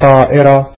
طائرة.